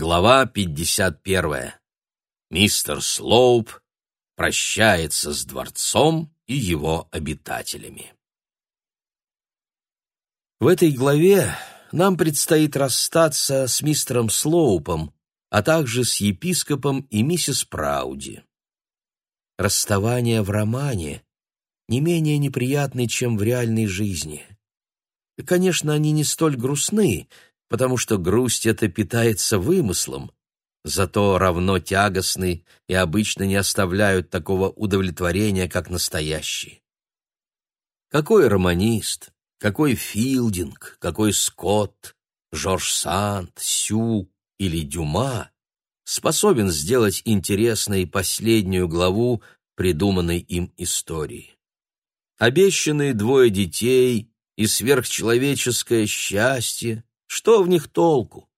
Глава 51. Мистер Слоуп прощается с дворцом и его обитателями. В этой главе нам предстоит расстаться с мистером Слоупом, а также с епископом и миссис Прауди. Расставание в романе не менее неприятны, чем в реальной жизни. Конечно, они не столь грустны, потому что грусть эта питается вымыслом, зато равно тягостны и обычно не оставляют такого удовлетворения, как настоящие. Какой романист, какой Филдинг, какой Скотт, Жорж Санд, Сю или Дюма способен сделать интересной последнюю главу придуманной им истории. Обещанные двое детей и сверхчеловеческое счастье что в них толку?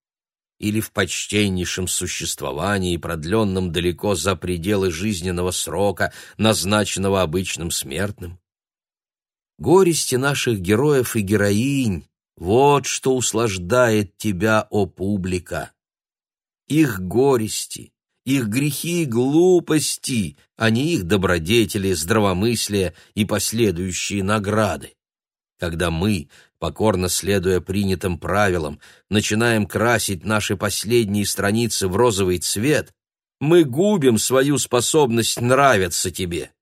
Или в почтеннейшем существовании, продленном далеко за пределы жизненного срока, назначенного обычным смертным? Горести наших героев и героинь — вот что услаждает тебя, о публика. Их горести, их грехи и глупости, а не их добродетели, здравомыслие и последующие награды. Когда мы, покорно следуя принятым правилам, начинаем красить наши последние страницы в розовый цвет, мы губим свою способность нравиться тебе.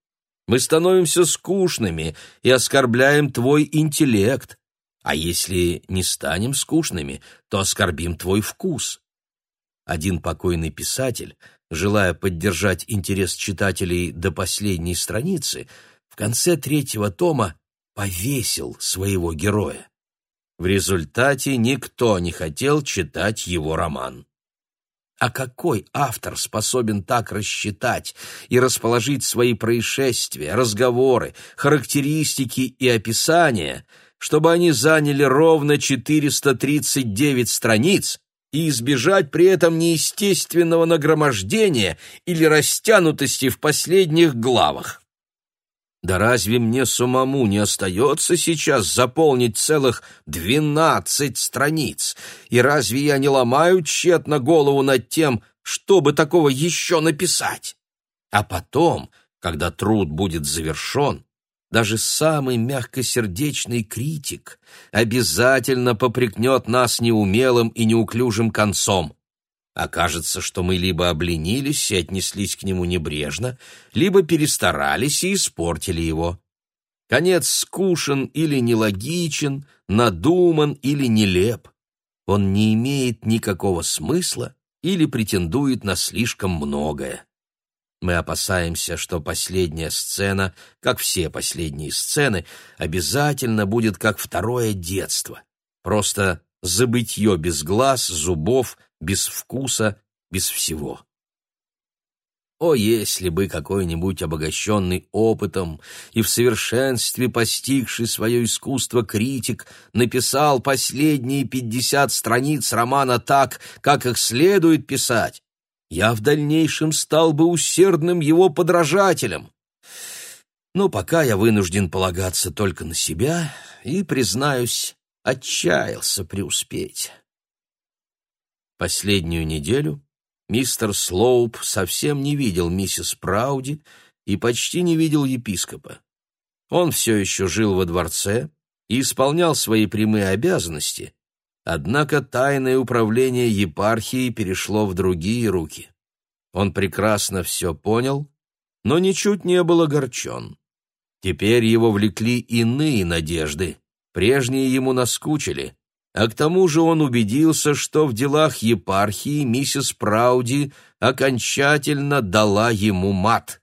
Мы становимся скучными и оскорбляем твой интеллект. А если не станем скучными, то оскорбим твой вкус. Один покойный писатель, желая поддержать интерес читателей до последней страницы, в конце третьего тома повесил своего героя. В результате никто не хотел читать его роман. А какой автор способен так рассчитать и расположить свои происшествия, разговоры, характеристики и описания, чтобы они заняли ровно 439 страниц и избежать при этом неестественного нагромождения или растянутости в последних главах? Да разве мне самому не остается сейчас заполнить целых двенадцать страниц? И разве я не ломаю тщетно голову над тем, чтобы такого еще написать? А потом, когда труд будет завершен, даже самый мягкосердечный критик обязательно попрекнет нас неумелым и неуклюжим концом. Окажется, что мы либо обленились и отнеслись к нему небрежно, либо перестарались и испортили его. Конец скушен или нелогичен, надуман или нелеп. Он не имеет никакого смысла или претендует на слишком многое. Мы опасаемся, что последняя сцена, как все последние сцены, обязательно будет как второе детство. Просто забытье без глаз, зубов, без вкуса, без всего. О, если бы какой-нибудь обогащенный опытом и в совершенстве постигший свое искусство критик написал последние пятьдесят страниц романа так, как их следует писать, я в дальнейшем стал бы усердным его подражателем. Но пока я вынужден полагаться только на себя и, признаюсь, отчаялся преуспеть. Последнюю неделю мистер Слоуп совсем не видел миссис Прауди и почти не видел епископа. Он все еще жил во дворце и исполнял свои прямые обязанности, однако тайное управление епархией перешло в другие руки. Он прекрасно все понял, но ничуть не был огорчен. Теперь его влекли иные надежды, Прежние ему наскучили, а к тому же он убедился, что в делах епархии миссис Прауди окончательно дала ему мат.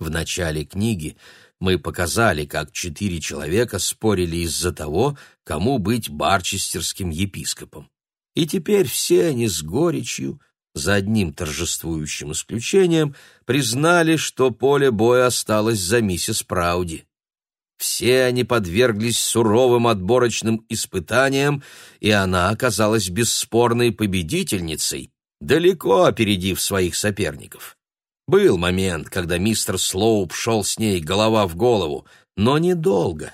В начале книги мы показали, как четыре человека спорили из-за того, кому быть барчестерским епископом. И теперь все они с горечью, за одним торжествующим исключением, признали, что поле боя осталось за миссис Прауди. Все они подверглись суровым отборочным испытаниям, и она оказалась бесспорной победительницей, далеко опередив своих соперников. Был момент, когда мистер Слоуп шел с ней голова в голову, но недолго.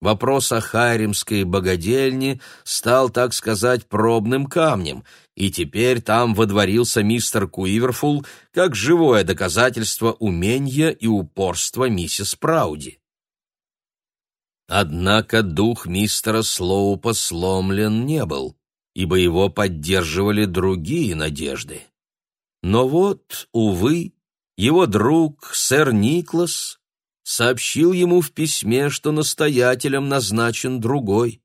вопрос о Харимской богадельне стал, так сказать, пробным камнем, и теперь там водворился мистер Куиверфул как живое доказательство умения и упорства миссис Прауди. Однако дух мистера Слоупа сломлен не был, ибо его поддерживали другие надежды. Но вот, увы, его друг, сэр Никлас, сообщил ему в письме, что настоятелем назначен другой.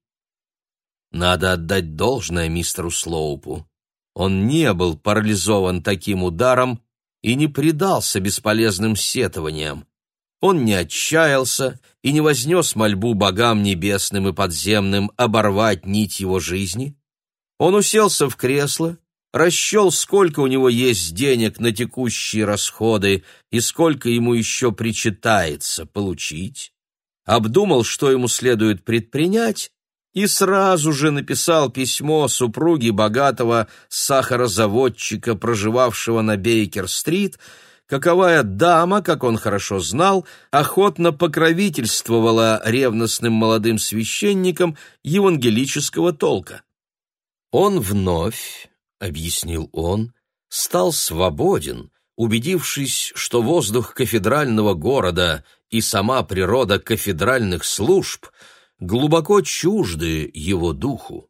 Надо отдать должное мистеру Слоупу. Он не был парализован таким ударом и не предался бесполезным сетованиям. Он не отчаялся и не вознес мольбу богам небесным и подземным оборвать нить его жизни. Он уселся в кресло, расчел, сколько у него есть денег на текущие расходы и сколько ему еще причитается получить, обдумал, что ему следует предпринять, и сразу же написал письмо супруге богатого сахарозаводчика, проживавшего на Бейкер-стрит, каковая дама, как он хорошо знал, охотно покровительствовала ревностным молодым священникам евангелического толка. Он вновь, объяснил он, стал свободен, убедившись, что воздух кафедрального города и сама природа кафедральных служб глубоко чужды его духу.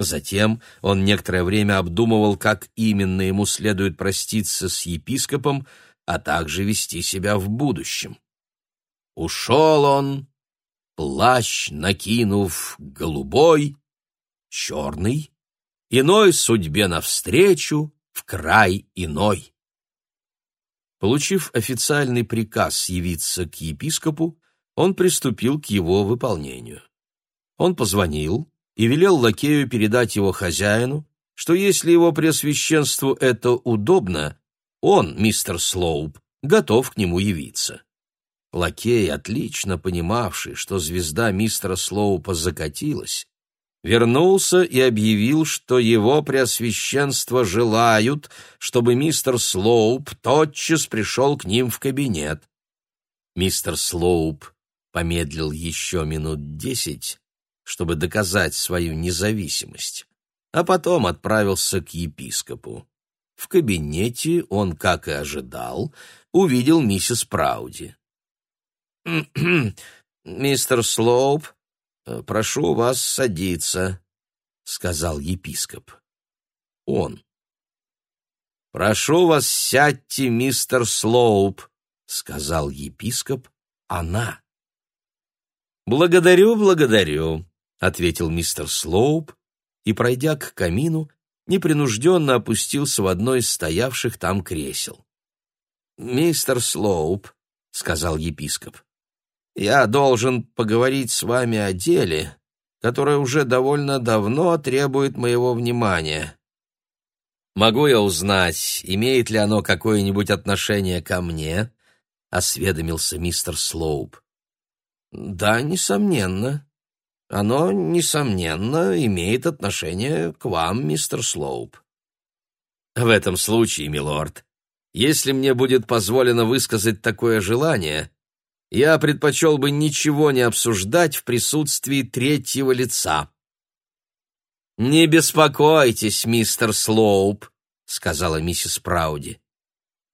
Затем он некоторое время обдумывал, как именно ему следует проститься с епископом, а также вести себя в будущем. Ушел он, плащ накинув голубой, черный, иной судьбе навстречу, в край иной. Получив официальный приказ явиться к епископу, он приступил к его выполнению. Он позвонил, и велел лакею передать его хозяину, что если его преосвященству это удобно, он, мистер Слоуп, готов к нему явиться. Лакей, отлично понимавший, что звезда мистера Слоупа закатилась, вернулся и объявил, что его преосвященство желают, чтобы мистер Слоуп тотчас пришел к ним в кабинет. Мистер Слоуп помедлил еще минут десять, чтобы доказать свою независимость, а потом отправился к епископу. В кабинете он, как и ожидал, увидел миссис Прауди. «Мистер Слоуп, прошу вас садиться», — сказал епископ. Он. «Прошу вас, сядьте, мистер Слоуп», — сказал епископ. Она. «Благодарю, благодарю», — ответил мистер Слоуп и, пройдя к камину, непринужденно опустился в одно из стоявших там кресел. «Мистер Слоуп», — сказал епископ, — «я должен поговорить с вами о деле, которое уже довольно давно требует моего внимания. Могу я узнать, имеет ли оно какое-нибудь отношение ко мне?» — осведомился мистер Слоуп. «Да, несомненно», оно, несомненно, имеет отношение к вам, мистер Слоуп. В этом случае, милорд, если мне будет позволено высказать такое желание, я предпочел бы ничего не обсуждать в присутствии третьего лица. «Не беспокойтесь, мистер Слоуп», — сказала миссис Прауди.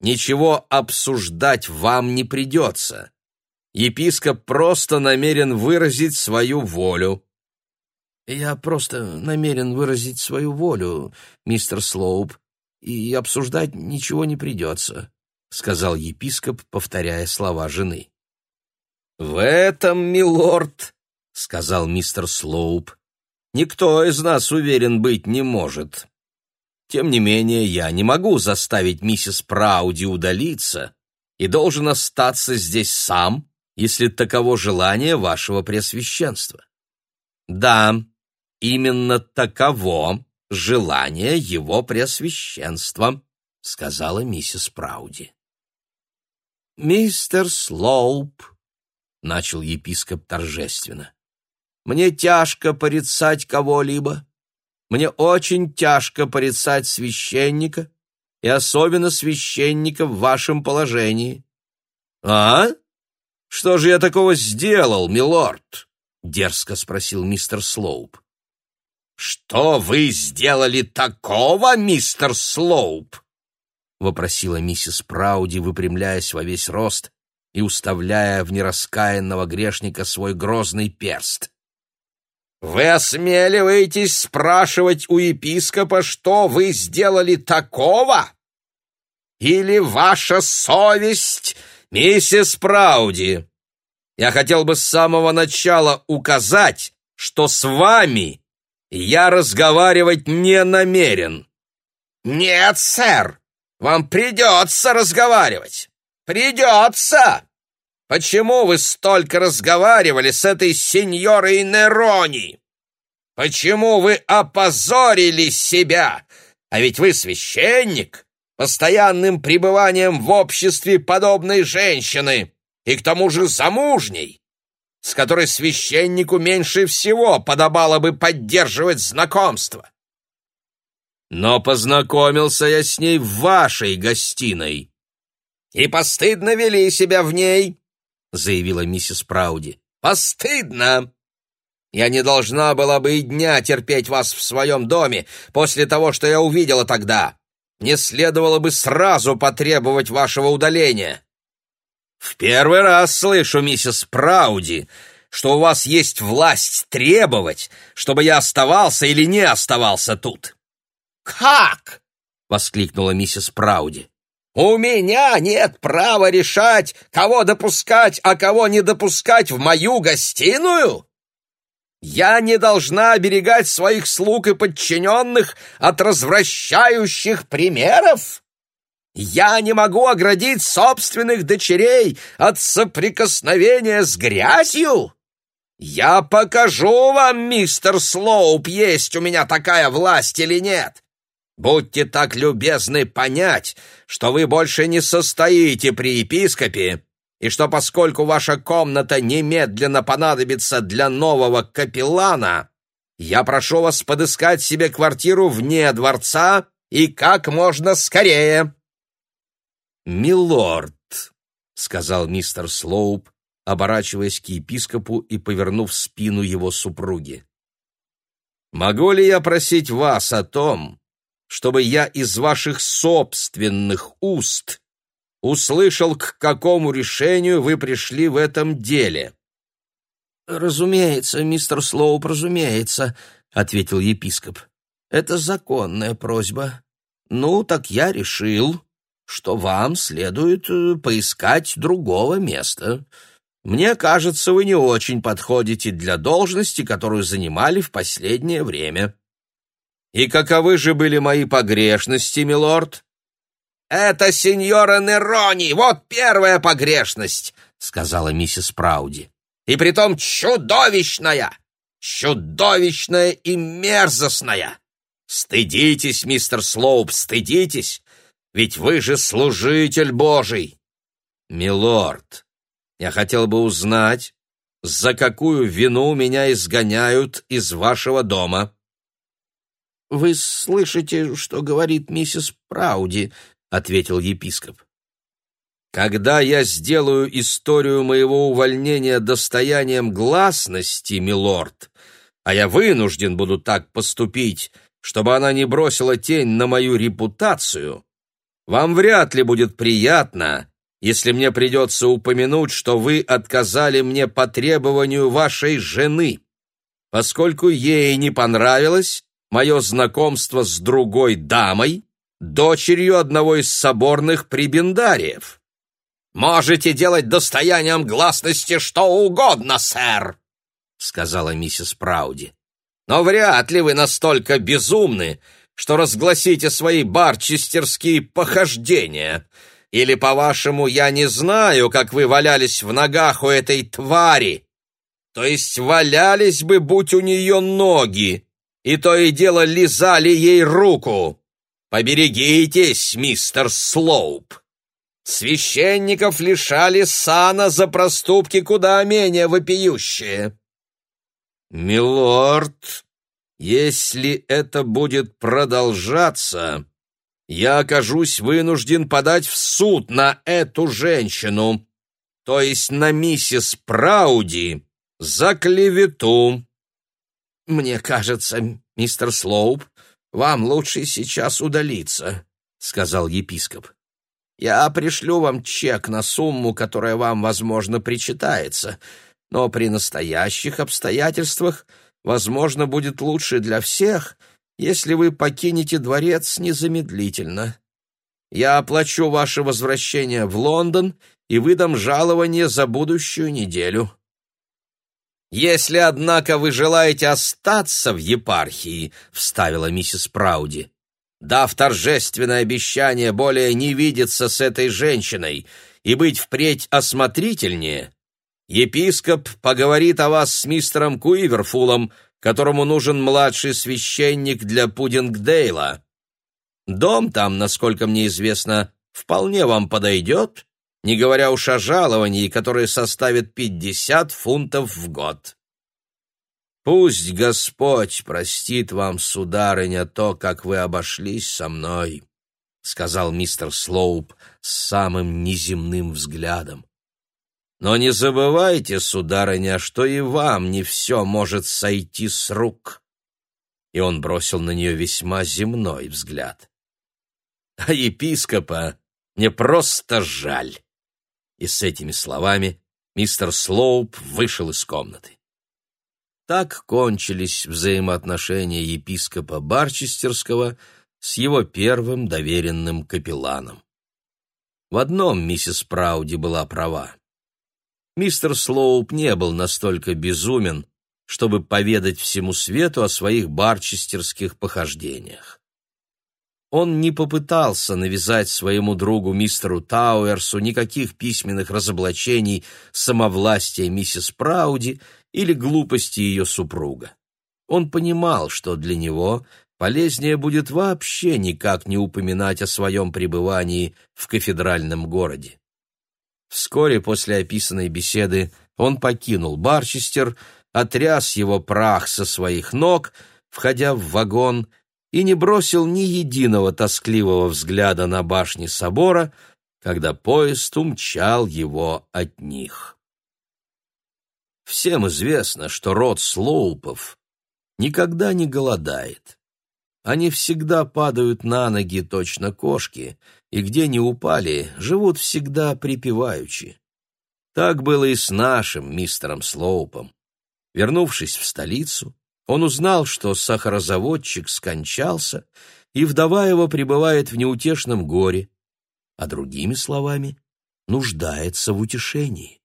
«Ничего обсуждать вам не придется епископ просто намерен выразить свою волю. «Я просто намерен выразить свою волю, мистер Слоуп, и обсуждать ничего не придется», — сказал епископ, повторяя слова жены. «В этом, милорд», — сказал мистер Слоуп, — «никто из нас уверен быть не может. Тем не менее, я не могу заставить миссис Прауди удалиться и должен остаться здесь сам если таково желание вашего Преосвященства. Да, именно таково желание его Преосвященства, сказала миссис Прауди. Мистер Слоуп, начал епископ торжественно, мне тяжко порицать кого-либо. Мне очень тяжко порицать священника, и особенно священника в вашем положении. А? Что же я такого сделал, милорд? дерзко спросил мистер Слоуп. «Что вы сделали такого, мистер Слоуп?» — вопросила миссис Прауди, выпрямляясь во весь рост и уставляя в нераскаянного грешника свой грозный перст. «Вы осмеливаетесь спрашивать у епископа, что вы сделали такого? Или ваша совесть, миссис Прауди? Я хотел бы с самого начала указать, что с вами я разговаривать не намерен». «Нет, сэр, вам придется разговаривать. Придется. Почему вы столько разговаривали с этой сеньорой Нерони? Почему вы опозорили себя? А ведь вы священник, постоянным пребыванием в обществе подобной женщины, и к тому же замужней, с которой священнику меньше всего подобало бы поддерживать знакомство. Но познакомился я с ней в вашей гостиной. И постыдно вели себя в ней, заявила миссис Прауди. Постыдно. Я не должна была бы и дня терпеть вас в своем доме после того, что я увидела тогда. Не следовало бы сразу потребовать вашего удаления. В первый раз слышу, миссис Прауди, что у вас есть власть требовать, чтобы я оставался или не оставался тут. «Как?» — воскликнула миссис Прауди. «У меня нет права решать, кого допускать, а кого не допускать в мою гостиную? Я не должна оберегать своих слуг и подчиненных от развращающих примеров? Я не могу оградить собственных дочерей от соприкосновения с грязью?» «Я покажу вам, мистер Слоуп, есть у меня такая власть или нет. Будьте так любезны понять, что вы больше не состоите при епископе, и что поскольку ваша комната немедленно понадобится для нового капеллана, я прошу вас подыскать себе квартиру вне дворца и как можно скорее. «Милорд», — сказал мистер Слоуп, оборачиваясь к епископу и повернув спину его супруги. «Могу ли я просить вас о том, чтобы я из ваших собственных уст услышал, к какому решению вы пришли в этом деле». «Разумеется, мистер Слоуп, разумеется», — ответил епископ. «Это законная просьба. Ну, так я решил, что вам следует э, поискать другого места. Мне кажется, вы не очень подходите для должности, которую занимали в последнее время». «И каковы же были мои погрешности, милорд?» «Это сеньора Нерони, вот первая погрешность», — сказала миссис Прауди. «И притом чудовищная, чудовищная и мерзостная. Стыдитесь, мистер Слоуп, стыдитесь, ведь вы же служитель Божий». «Милорд, я хотел бы узнать, за какую вину меня изгоняют из вашего дома?» «Вы слышите, что говорит миссис Прауди?» — ответил епископ. «Когда я сделаю историю моего увольнения достоянием гласности, милорд, а я вынужден буду так поступить, чтобы она не бросила тень на мою репутацию, вам вряд ли будет приятно, если мне придется упомянуть, что вы отказали мне по требованию вашей жены, поскольку ей не понравилось мое знакомство с другой дамой, дочерью одного из соборных прибендариев. «Можете делать достоянием гласности что угодно, сэр», — сказала миссис Прауди. «Но вряд ли вы настолько безумны, что разгласите свои барчестерские похождения. Или, по-вашему, я не знаю, как вы валялись в ногах у этой твари. То есть валялись бы, будь у нее ноги, и то и дело лизали ей руку. Поберегитесь, мистер Слоуп. Священников лишали сана за проступки куда менее вопиющие. Милорд, если это будет продолжаться, я окажусь вынужден подать в суд на эту женщину, то есть на миссис Прауди, за клевету. Мне кажется, мистер Слоуп, вам лучше сейчас удалиться, сказал епископ. Я пришлю вам чек на сумму, которая вам, возможно, причитается, но при настоящих обстоятельствах, возможно, будет лучше для всех, если вы покинете дворец незамедлительно. Я оплачу ваше возвращение в Лондон и выдам жалование за будущую неделю. Если, однако, вы желаете остаться в епархии, вставила миссис Прауди, дав торжественное обещание более не видеться с этой женщиной и быть впредь осмотрительнее, епископ поговорит о вас с мистером Куиверфулом, которому нужен младший священник для Пудингдейла. Дом там, насколько мне известно, вполне вам подойдет, не говоря уж о жаловании, которое составит пятьдесят фунтов в год. Пусть Господь простит вам, сударыня, то, как вы обошлись со мной, — сказал мистер Слоуп с самым неземным взглядом. Но не забывайте, сударыня, что и вам не все может сойти с рук. И он бросил на нее весьма земной взгляд. А епископа мне просто жаль. И с этими словами мистер Слоуп вышел из комнаты. Так кончились взаимоотношения епископа Барчестерского с его первым доверенным капелланом. В одном миссис Прауди была права. Мистер Слоуп не был настолько безумен, чтобы поведать всему свету о своих барчестерских похождениях. Он не попытался навязать своему другу мистеру Тауэрсу никаких письменных разоблачений самовластия миссис Прауди или глупости ее супруга. Он понимал, что для него полезнее будет вообще никак не упоминать о своем пребывании в кафедральном городе. Вскоре после описанной беседы он покинул Барчестер, отряс его прах со своих ног, входя в вагон, и не бросил ни единого тоскливого взгляда на башни собора, когда поезд умчал его от них. Всем известно, что род Слоупов никогда не голодает. Они всегда падают на ноги точно кошки, и где не упали, живут всегда припеваючи. Так было и с нашим мистером Слоупом. Вернувшись в столицу, он узнал, что сахарозаводчик скончался, и вдова его пребывает в неутешном горе, а другими словами, нуждается в утешении.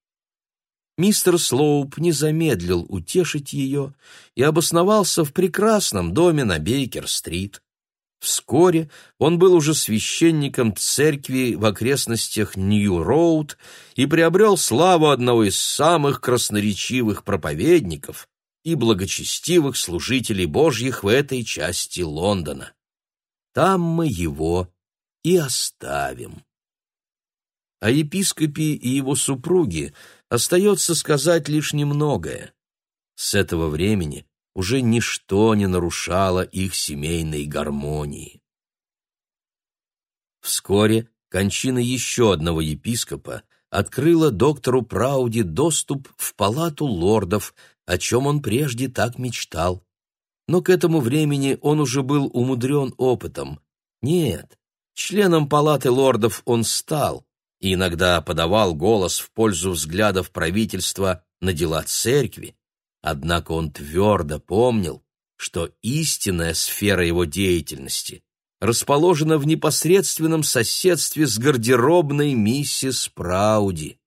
Мистер Слоуп не замедлил утешить ее и обосновался в прекрасном доме на Бейкер-стрит. Вскоре он был уже священником церкви в окрестностях Нью-Роуд и приобрел славу одного из самых красноречивых проповедников и благочестивых служителей Божьих в этой части Лондона. Там мы его и оставим. О епископе и его супруге остается сказать лишь немногое. С этого времени уже ничто не нарушало их семейной гармонии. Вскоре кончина еще одного епископа открыла доктору Прауди доступ в палату лордов, о чем он прежде так мечтал. Но к этому времени он уже был умудрен опытом. Нет, членом палаты лордов он стал, и иногда подавал голос в пользу взглядов правительства на дела церкви, однако он твердо помнил, что истинная сфера его деятельности расположена в непосредственном соседстве с гардеробной миссис Прауди.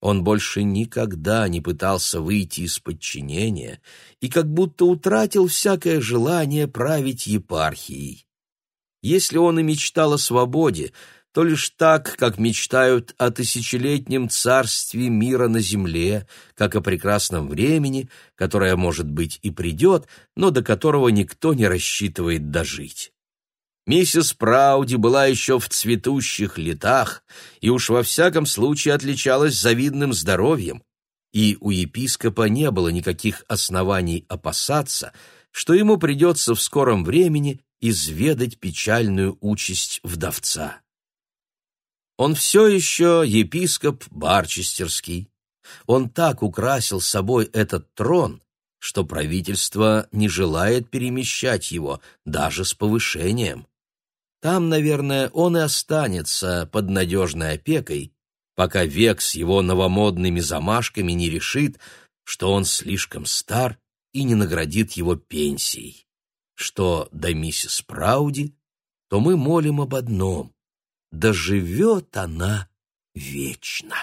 Он больше никогда не пытался выйти из подчинения и как будто утратил всякое желание править епархией. Если он и мечтал о свободе, то лишь так, как мечтают о тысячелетнем царстве мира на земле, как о прекрасном времени, которое, может быть, и придет, но до которого никто не рассчитывает дожить. Миссис Прауди была еще в цветущих летах и уж во всяком случае отличалась завидным здоровьем, и у епископа не было никаких оснований опасаться, что ему придется в скором времени изведать печальную участь вдовца. Он все еще епископ Барчестерский. Он так украсил собой этот трон, что правительство не желает перемещать его, даже с повышением. Там, наверное, он и останется под надежной опекой, пока век с его новомодными замашками не решит, что он слишком стар и не наградит его пенсией. Что до миссис Прауди, то мы молим об одном — да живет она вечно.